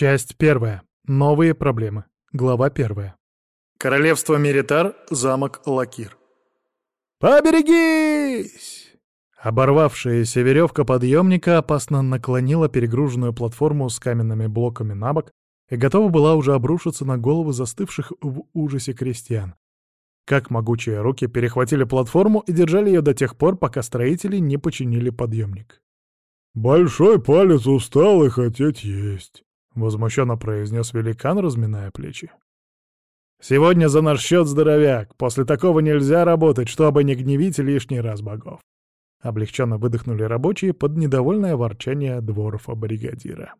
Часть первая. Новые проблемы. Глава первая. Королевство Меритар, замок Лакир. «Поберегись!» Оборвавшаяся веревка подъемника опасно наклонила перегруженную платформу с каменными блоками на бок и готова была уже обрушиться на головы застывших в ужасе крестьян. Как могучие руки перехватили платформу и держали ее до тех пор, пока строители не починили подъемник. «Большой палец устал и хотеть есть», — возмущенно произнес великан, разминая плечи. «Сегодня за наш счет здоровяк. После такого нельзя работать, чтобы не гневить лишний раз богов». Облегченно выдохнули рабочие под недовольное ворчание дворфа-бригадира.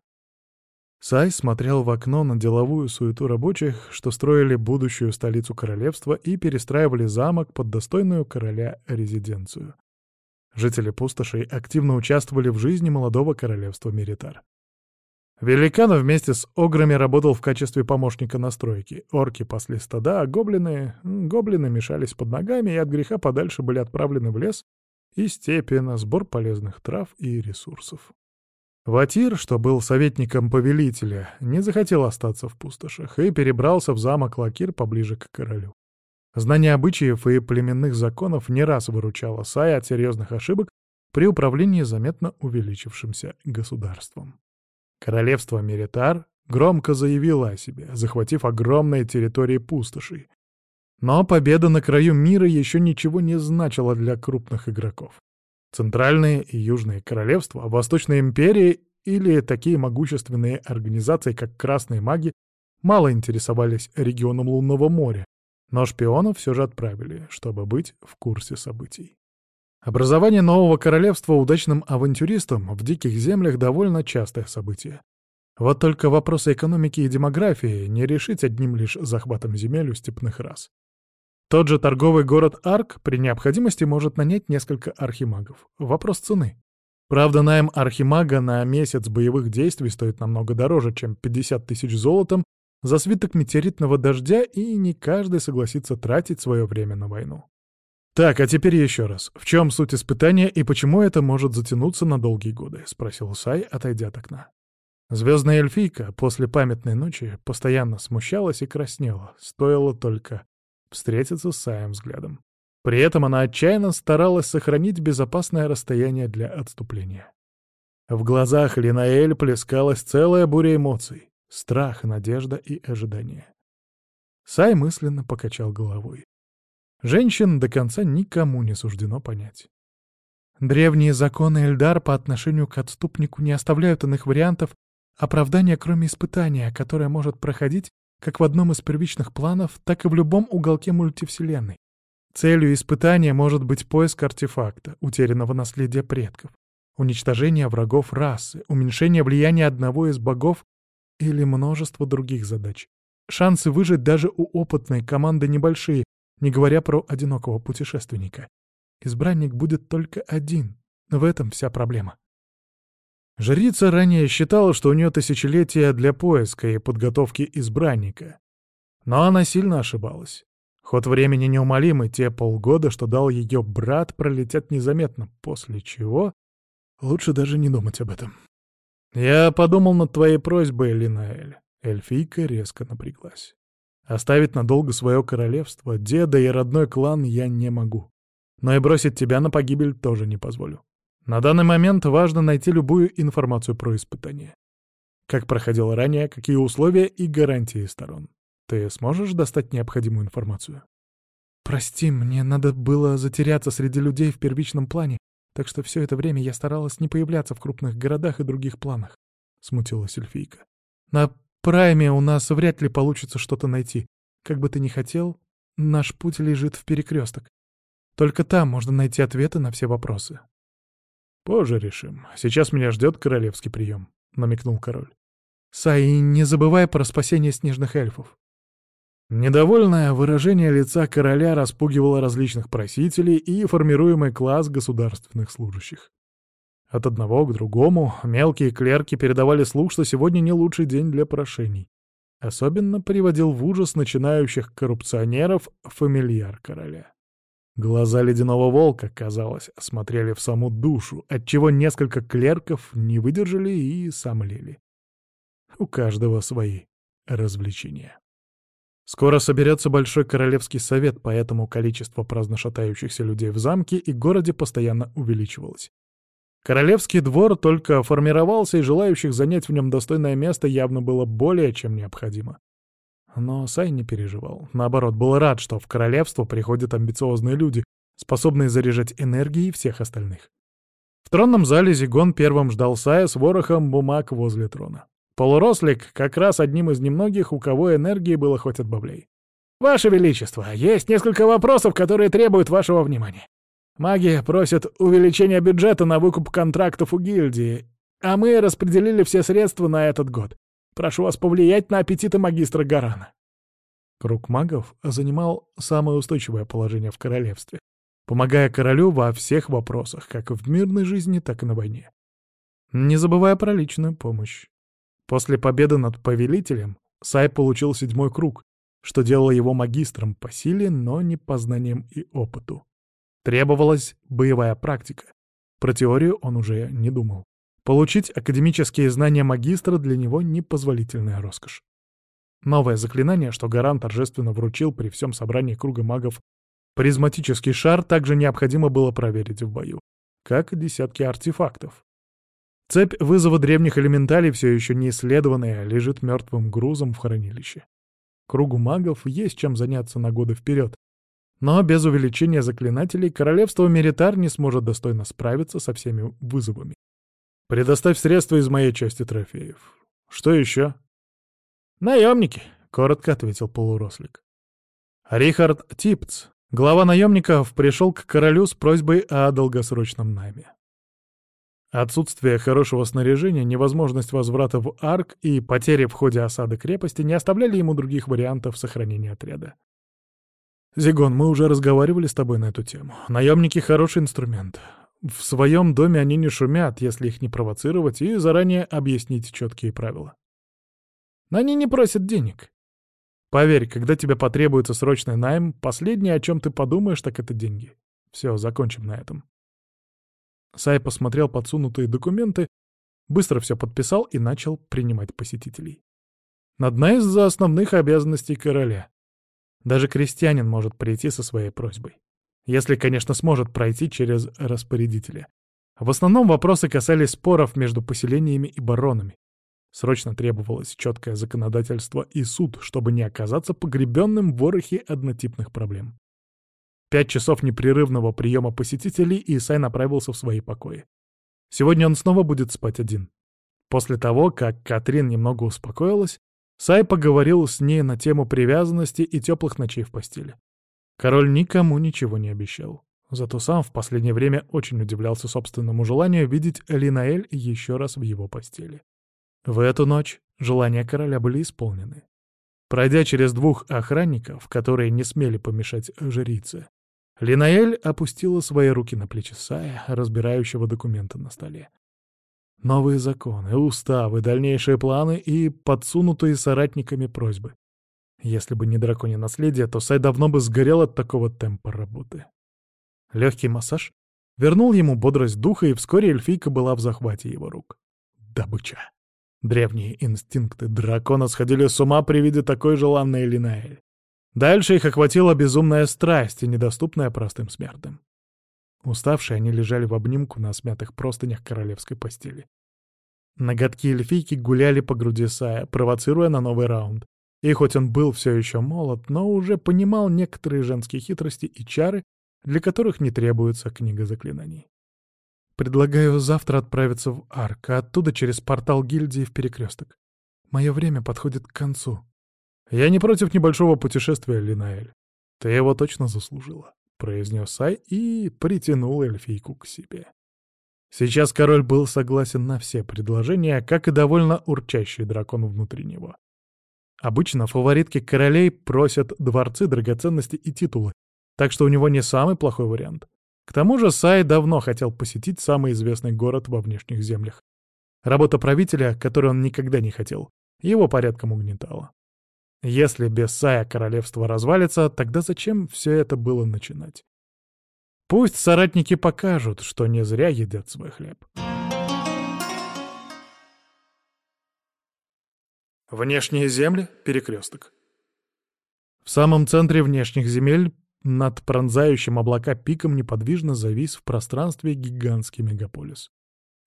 Сай смотрел в окно на деловую суету рабочих, что строили будущую столицу королевства и перестраивали замок под достойную короля резиденцию. Жители пустошей активно участвовали в жизни молодого королевства Меритар. Великан вместе с ограми работал в качестве помощника на стройке. Орки пасли стада, а гоблины... гоблины мешались под ногами и от греха подальше были отправлены в лес и степи на сбор полезных трав и ресурсов. Ватир, что был советником повелителя, не захотел остаться в пустошах и перебрался в замок Лакир поближе к королю. Знание обычаев и племенных законов не раз выручало Сая от серьезных ошибок при управлении заметно увеличившимся государством. Королевство Меритар громко заявило о себе, захватив огромные территории пустоши. Но победа на краю мира еще ничего не значила для крупных игроков. Центральные и Южные королевства, Восточная империя или такие могущественные организации, как Красные маги, мало интересовались регионом Лунного моря, но шпионов все же отправили, чтобы быть в курсе событий. Образование нового королевства удачным авантюристам в диких землях довольно частое событие. Вот только вопросы экономики и демографии не решить одним лишь захватом земель у степных рас. Тот же торговый город Арк при необходимости может нанять несколько архимагов. Вопрос цены. Правда, найм архимага на месяц боевых действий стоит намного дороже, чем 50 тысяч золотом за свиток метеоритного дождя, и не каждый согласится тратить свое время на войну. «Так, а теперь еще раз. В чем суть испытания и почему это может затянуться на долгие годы?» — спросил Сай, отойдя от окна. Звездная эльфийка после памятной ночи постоянно смущалась и краснела, стоило только встретиться с Саем взглядом. При этом она отчаянно старалась сохранить безопасное расстояние для отступления. В глазах Линаэль плескалась целая буря эмоций — страх, надежда и ожидание. Сай мысленно покачал головой. Женщин до конца никому не суждено понять. Древние законы Эльдар по отношению к отступнику не оставляют иных вариантов оправдания, кроме испытания, которое может проходить как в одном из первичных планов, так и в любом уголке мультивселенной. Целью испытания может быть поиск артефакта, утерянного наследия предков, уничтожение врагов расы, уменьшение влияния одного из богов или множество других задач. Шансы выжить даже у опытной команды небольшие, не говоря про одинокого путешественника. Избранник будет только один. В этом вся проблема. Жрица ранее считала, что у нее тысячелетия для поиска и подготовки избранника. Но она сильно ошибалась. Ход времени неумолимый, те полгода, что дал ее брат, пролетят незаметно, после чего лучше даже не думать об этом. «Я подумал над твоей просьбой, Линаэль». Эльфийка резко напряглась. Оставить надолго свое королевство, деда и родной клан я не могу. Но и бросить тебя на погибель тоже не позволю. На данный момент важно найти любую информацию про испытание. Как проходило ранее, какие условия и гарантии сторон. Ты сможешь достать необходимую информацию? Прости, мне надо было затеряться среди людей в первичном плане, так что все это время я старалась не появляться в крупных городах и других планах, — смутилась эльфийка. На Прайме у нас вряд ли получится что-то найти. Как бы ты ни хотел, наш путь лежит в перекресток. Только там можно найти ответы на все вопросы. «Позже решим. Сейчас меня ждет королевский прием», — намекнул король. «Сай, не забывай про спасение снежных эльфов». Недовольное выражение лица короля распугивало различных просителей и формируемый класс государственных служащих. От одного к другому мелкие клерки передавали слух, что сегодня не лучший день для прошений. Особенно приводил в ужас начинающих коррупционеров фамильяр короля. Глаза ледяного волка, казалось, смотрели в саму душу, отчего несколько клерков не выдержали и сомлели. у каждого свои развлечения. Скоро соберется Большой Королевский Совет, поэтому количество праздно шатающихся людей в замке и городе постоянно увеличивалось. Королевский двор только формировался, и желающих занять в нем достойное место явно было более чем необходимо. Но Сай не переживал. Наоборот, был рад, что в королевство приходят амбициозные люди, способные заряжать энергией всех остальных. В тронном зале Зигон первым ждал Сая с ворохом бумаг возле трона. Полурослик как раз одним из немногих, у кого энергии было хоть отбавляй. «Ваше Величество, есть несколько вопросов, которые требуют вашего внимания. Маги просят увеличения бюджета на выкуп контрактов у гильдии, а мы распределили все средства на этот год. Прошу вас повлиять на аппетиты магистра Гарана». Круг магов занимал самое устойчивое положение в королевстве, помогая королю во всех вопросах, как в мирной жизни, так и на войне. Не забывая про личную помощь. После победы над повелителем Сай получил седьмой круг, что делало его магистром по силе, но не по знаниям и опыту. Требовалась боевая практика. Про теорию он уже не думал. Получить академические знания магистра для него — непозволительная роскошь. Новое заклинание, что Гаран торжественно вручил при всем собрании круга магов Призматический шар также необходимо было проверить в бою, как и десятки артефактов. Цепь вызова древних элементалей, все еще не исследованная, лежит мертвым грузом в хранилище. Кругу магов есть чем заняться на годы вперед, но без увеличения заклинателей королевство Меритар не сможет достойно справиться со всеми вызовами. Предоставь средства из моей части трофеев. Что еще? Наемники, — коротко ответил полурослик. Рихард Типц, Глава наемников пришел к королю с просьбой о долгосрочном найме. Отсутствие хорошего снаряжения, невозможность возврата в арк и потери в ходе осады крепости не оставляли ему других вариантов сохранения отряда. «Зигон, мы уже разговаривали с тобой на эту тему. Наемники — хороший инструмент. В своем доме они не шумят, если их не провоцировать и заранее объяснить четкие правила. Они не просят денег. Поверь, когда тебе потребуется срочный найм, последнее, о чем ты подумаешь, так это деньги. Все, закончим на этом. Сай посмотрел подсунутые документы, быстро все подписал и начал принимать посетителей. Одна из основных обязанностей короля. Даже крестьянин может прийти со своей просьбой. Если, конечно, сможет пройти через распорядителя. В основном вопросы касались споров между поселениями и баронами. Срочно требовалось четкое законодательство и суд, чтобы не оказаться погребенным в ворохе однотипных проблем. Пять часов непрерывного приема посетителей, и Сай направился в свои покои. Сегодня он снова будет спать один. После того, как Катрин немного успокоилась, Сай поговорил с ней на тему привязанности и теплых ночей в постели. Король никому ничего не обещал. Зато сам в последнее время очень удивлялся собственному желанию видеть Элинаэль еще раз в его постели. В эту ночь желания короля были исполнены. Пройдя через двух охранников, которые не смели помешать жрице, Линаэль опустила свои руки на плечи Сая, разбирающего документы на столе. Новые законы, уставы, дальнейшие планы и подсунутые соратниками просьбы. Если бы не драконье наследие, то Сай давно бы сгорел от такого темпа работы. Легкий массаж вернул ему бодрость духа, и вскоре эльфийка была в захвате его рук. Добыча. Древние инстинкты дракона сходили с ума при виде такой желанной Линаэль. Дальше их охватила безумная страсть, недоступная простым смертным. Уставшие они лежали в обнимку на смятых простынях королевской постели. Ноготки эльфийки гуляли по груди Сая, провоцируя на новый раунд. И хоть он был все еще молод, но уже понимал некоторые женские хитрости и чары, для которых не требуется книга заклинаний. Предлагаю завтра отправиться в Арк, а оттуда через портал гильдии в Перекресток. Мое время подходит к концу. Я не против небольшого путешествия, Линаэль. Ты его точно заслужила, — произнес Сай и притянул эльфийку к себе. Сейчас король был согласен на все предложения, как и довольно урчащий дракон внутри него. Обычно фаворитки королей просят дворцы, драгоценности и титулы, так что у него не самый плохой вариант. К тому же Сай давно хотел посетить самый известный город во внешних землях. Работа правителя, которую он никогда не хотел, его порядком угнетала. Если без Сая королевство развалится, тогда зачем все это было начинать? Пусть соратники покажут, что не зря едят свой хлеб. Внешние земли — перекресток. В самом центре внешних земель над пронзающим облака пиком неподвижно завис в пространстве гигантский мегаполис.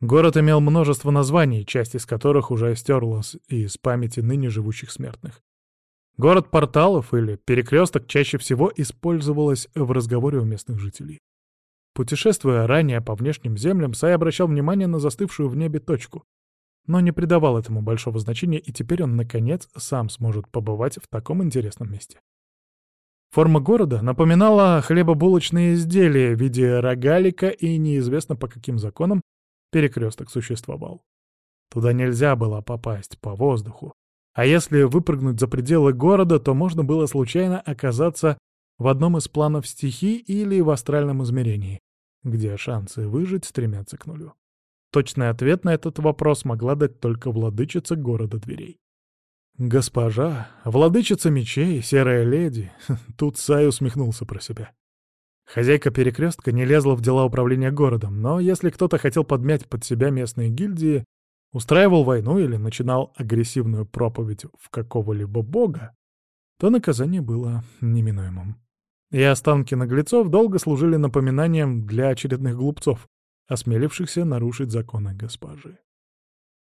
Город имел множество названий, часть из которых уже стерлась из памяти ныне живущих смертных. Город порталов или перекресток чаще всего использовалось в разговоре у местных жителей. Путешествуя ранее по внешним землям, Сай обращал внимание на застывшую в небе точку, но не придавал этому большого значения, и теперь он, наконец, сам сможет побывать в таком интересном месте. Форма города напоминала хлебобулочные изделия в виде рогалика, и неизвестно по каким законам перекресток существовал. Туда нельзя было попасть по воздуху. А если выпрыгнуть за пределы города, то можно было случайно оказаться в одном из планов стихий или в астральном измерении, где шансы выжить стремятся к нулю. Точный ответ на этот вопрос могла дать только владычица города дверей. «Госпожа, владычица мечей, серая леди», тут Сай усмехнулся про себя. Хозяйка перекрестка не лезла в дела управления городом, но если кто-то хотел подмять под себя местные гильдии, устраивал войну или начинал агрессивную проповедь в какого-либо бога, то наказание было неминуемым. И останки наглецов долго служили напоминанием для очередных глупцов, осмелившихся нарушить законы госпожи.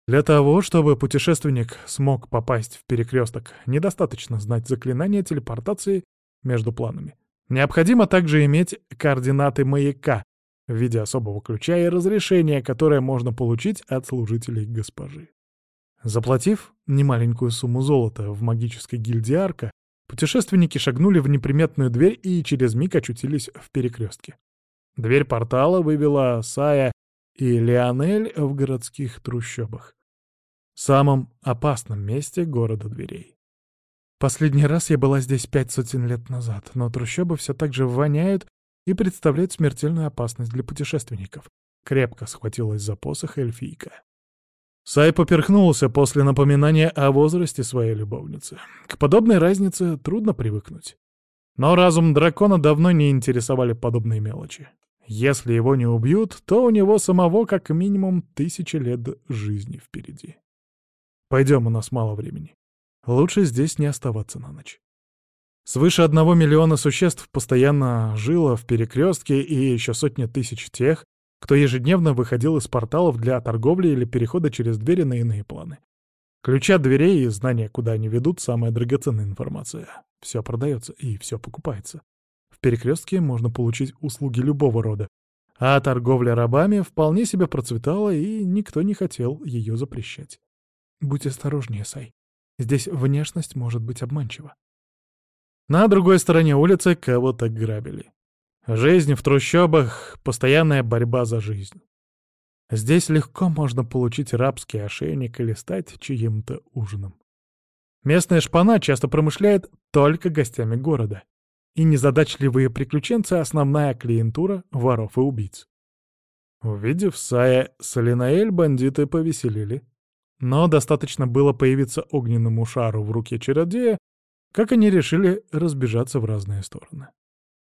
Для того, чтобы путешественник смог попасть в перекресток, недостаточно знать заклинание телепортации между планами. Необходимо также иметь координаты маяка в виде особого ключа и разрешения, которое можно получить от служителей госпожи. Заплатив немаленькую сумму золота в магической гильдии Арка, путешественники шагнули в неприметную дверь и через миг очутились в перекрестке. Дверь портала вывела Сая и Леонель в городских трущобах. Самом опасном месте города дверей. Последний раз я была здесь пять сотен лет назад, но трущобы все так же воняют и представляют смертельную опасность для путешественников. Крепко схватилась за посох эльфийка. Сай поперхнулся после напоминания о возрасте своей любовницы. К подобной разнице трудно привыкнуть. Но разум дракона давно не интересовали подобные мелочи. Если его не убьют, то у него самого как минимум тысячи лет жизни впереди. Пойдем, у нас мало времени. Лучше здесь не оставаться на ночь. Свыше одного миллиона существ постоянно жило в перекрестке и еще сотни тысяч тех, кто ежедневно выходил из порталов для торговли или перехода через двери на иные планы. Ключи от дверей и знания, куда они ведут, самая драгоценная информация. Все продается и все покупается. В перекрестке можно получить услуги любого рода, а торговля рабами вполне себе процветала, и никто не хотел ее запрещать. Будь осторожнее, Сай. Здесь внешность может быть обманчива. На другой стороне улицы кого-то грабили. Жизнь в трущобах — постоянная борьба за жизнь. Здесь легко можно получить рабский ошейник или стать чьим-то ужином. Местная шпана часто промышляет только гостями города. И незадачливые приключенцы — основная клиентура воров и убийц. Увидев Сая Солинаэль, бандиты повеселили. Но достаточно было появиться огненному шару в руке чародея, как они решили разбежаться в разные стороны.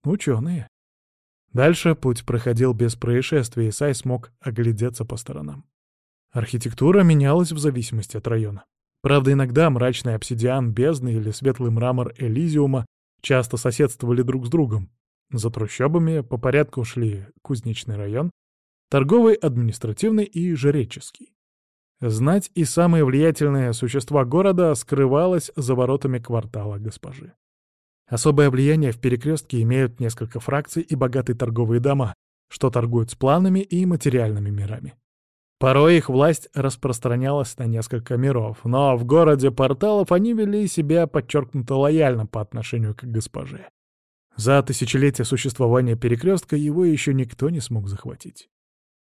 Ученые. Дальше путь проходил без происшествий, и Сай смог оглядеться по сторонам. Архитектура менялась в зависимости от района. Правда, иногда мрачный обсидиан бездны или светлый мрамор Элизиума часто соседствовали друг с другом. За трущобами по порядку шли кузнечный район, торговый, административный и жреческий. Знать и самые влиятельные существа города скрывалось за воротами квартала госпожи. Особое влияние в перекрестке имеют несколько фракций и богатые торговые дома, что торгуют с планами и материальными мирами. Порой их власть распространялась на несколько миров, но в городе порталов они вели себя подчеркнуто лояльно по отношению к госпоже. За тысячелетия существования перекрестка его еще никто не смог захватить.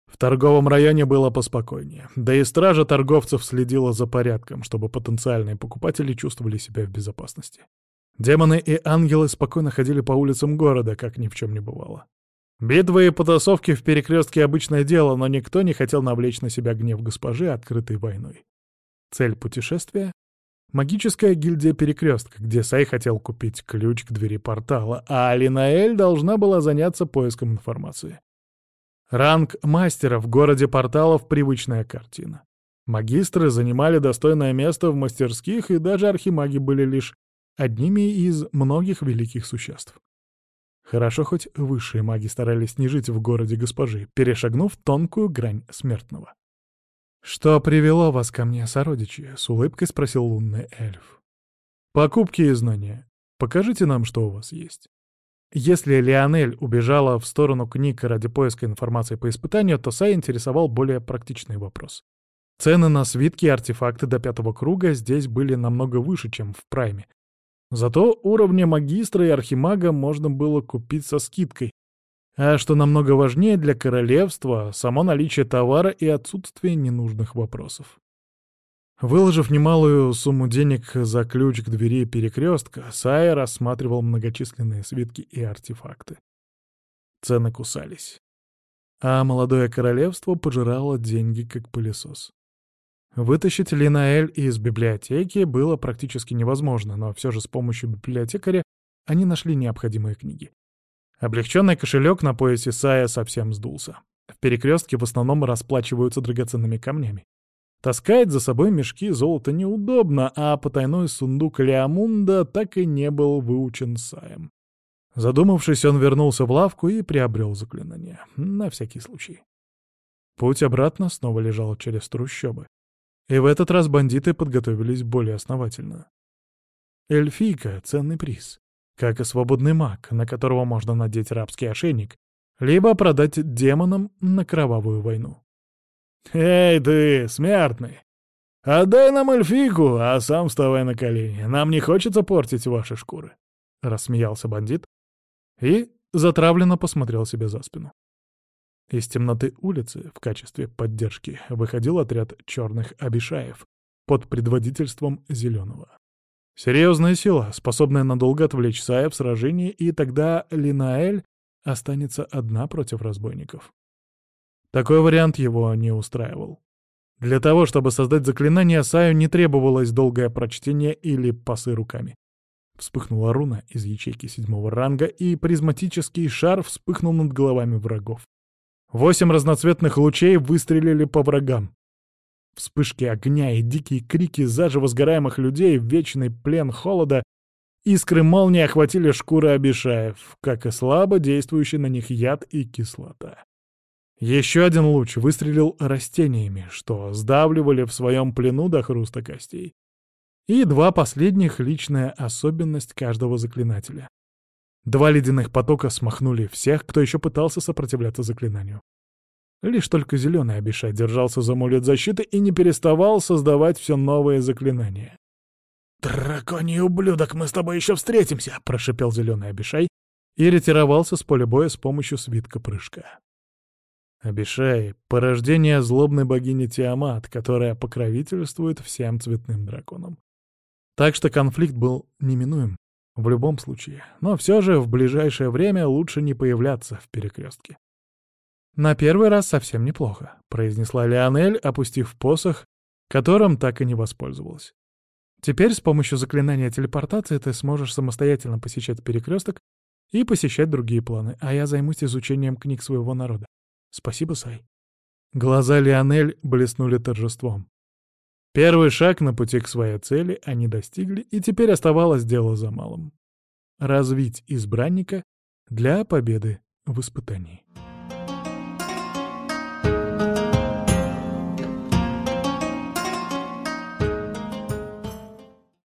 В торговом районе было поспокойнее, да и стража торговцев следила за порядком, чтобы потенциальные покупатели чувствовали себя в безопасности. Демоны и ангелы спокойно ходили по улицам города, как ни в чем не бывало. Битвы и потасовки в перекрестке — обычное дело, но никто не хотел навлечь на себя гнев госпожи открытой войной. Цель путешествия — магическая гильдия перекрестка, где Сай хотел купить ключ к двери портала, а Алинаэль должна была заняться поиском информации. Ранг мастера в городе порталов — привычная картина. Магистры занимали достойное место в мастерских, и даже архимаги были лишь одними из многих великих существ. Хорошо, хоть высшие маги старались не жить в городе госпожи, перешагнув тонкую грань смертного. «Что привело вас ко мне, сородичи?» — с улыбкой спросил лунный эльф. «Покупки и знания. Покажите нам, что у вас есть». Если Лионель убежала в сторону книг ради поиска информации по испытанию, то Сай интересовал более практичный вопрос. Цены на свитки и артефакты до пятого круга здесь были намного выше, чем в Прайме, Зато уровня магистра и архимага можно было купить со скидкой. А что намного важнее для королевства — само наличие товара и отсутствие ненужных вопросов. Выложив немалую сумму денег за ключ к двери перекрестка, Сая рассматривал многочисленные свитки и артефакты. Цены кусались. А молодое королевство пожирало деньги как пылесос. Вытащить Линаэль из библиотеки было практически невозможно, но все же с помощью библиотекаря они нашли необходимые книги. Облегченный кошелек на поясе Сая совсем сдулся. В перекрестке в основном расплачиваются драгоценными камнями. Таскать за собой мешки золота неудобно, а потайной сундук Леомунда так и не был выучен Саем. Задумавшись, он вернулся в лавку и приобрел заклинание. На всякий случай. Путь обратно снова лежал через трущобы. И в этот раз бандиты подготовились более основательно. Эльфийка — ценный приз, как и свободный маг, на которого можно надеть рабский ошейник, либо продать демонам на кровавую войну. «Эй ты, смертный! Отдай нам эльфийку, а сам вставай на колени. Нам не хочется портить ваши шкуры!» — рассмеялся бандит и затравленно посмотрел себе за спину. Из темноты улицы в качестве поддержки выходил отряд черных обишаев под предводительством Зеленого. Серьезная сила, способная надолго отвлечь Сая в сражении, и тогда Линаэль останется одна против разбойников. Такой вариант его не устраивал. Для того, чтобы создать заклинание, Саю не требовалось долгое прочтение или пасы руками. Вспыхнула руна из ячейки седьмого ранга, и призматический шар вспыхнул над головами врагов. Восемь разноцветных лучей выстрелили по врагам. Вспышки огня и дикие крики заживо сгораемых людей, вечный плен холода, искры молнии охватили шкуры обишаев, как и слабо действующий на них яд и кислота. Еще один луч выстрелил растениями, что сдавливали в своем плену до хруста костей. И два последних — личная особенность каждого заклинателя. Два ледяных потока смахнули всех, кто еще пытался сопротивляться заклинанию. Лишь только зеленый Абишай держался за амулет защиты и не переставал создавать все новые заклинания. «Драконий ублюдок, мы с тобой еще встретимся!» — прошипел зеленый Абишай и ретировался с поля боя с помощью свитка прыжка. Абишай — порождение злобной богини Тиамат, которая покровительствует всем цветным драконам. Так что конфликт был неминуем. В любом случае. Но все же в ближайшее время лучше не появляться в перекрестке. «На первый раз совсем неплохо», — произнесла Леонель, опустив посох, которым так и не воспользовалась. «Теперь с помощью заклинания телепортации ты сможешь самостоятельно посещать перекресток и посещать другие планы, а я займусь изучением книг своего народа. Спасибо, Сай». Глаза Леонель блеснули торжеством. Первый шаг на пути к своей цели они достигли, и теперь оставалось дело за малым — развить избранника для победы в испытании.